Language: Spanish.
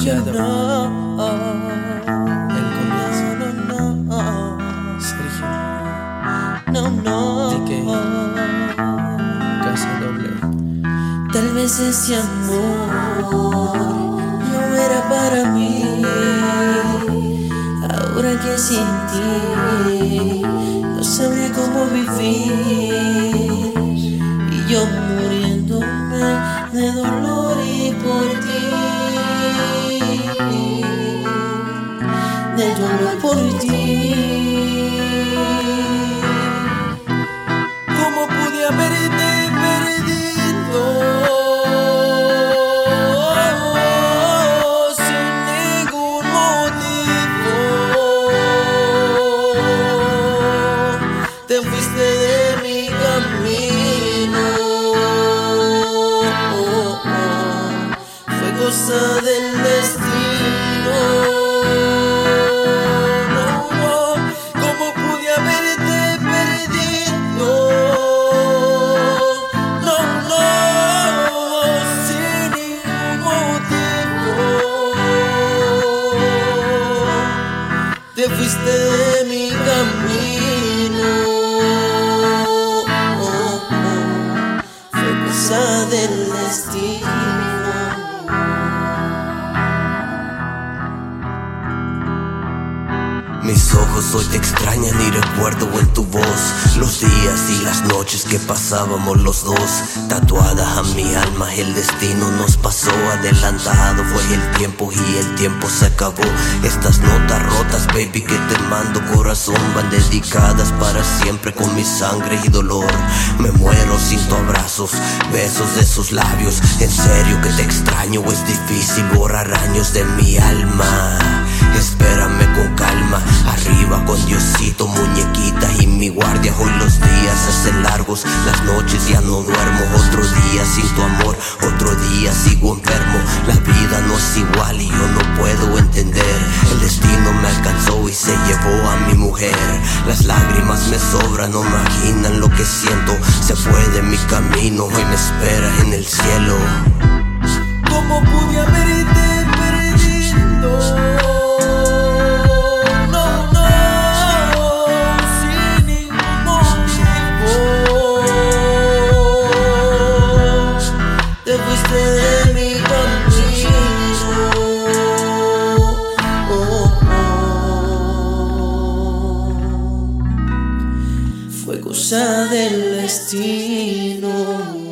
Shadow. no, El comienzo. no, no, Sergio. no, no. DK. Casa doble. Tal vez ese amor no era para mí. Ahora que sin ti no sabría cómo vivir. Y yo muriéndome de dolor y por ti. Dolor por ti. ¿Cómo pude haberte perdido sin ningún? Te fuiste de mi camino. Fue cosa Te fuiste de mi camino. Fue cosa del destino. Mis ojos hoy te extrañan y recuerdo los días y las noches que pasábamos los dos. Tatuada a mi alma, el destino nos pasó adelantado. Fue el tiempo y el tiempo se acabó. Estas notas rotas, baby, que te mando corazón van dedicadas para siempre con mi sangre y dolor. Me muero sin tu abrazos, besos de sus labios. En serio que te extraño, es difícil borrar años de mi alma. Espérame con calma, arriba con Diosito, muñequita las noches ya no duermo. Otro día sin tu amor, otro día sigo enfermo. La vida no es igual y yo no puedo entender. El destino me alcanzó y se llevó a mi mujer. Las lágrimas me sobran, no imaginan lo que siento. Se fue de mi camino, hoy me espera en el cielo. ¿Cómo pude cosa del destino.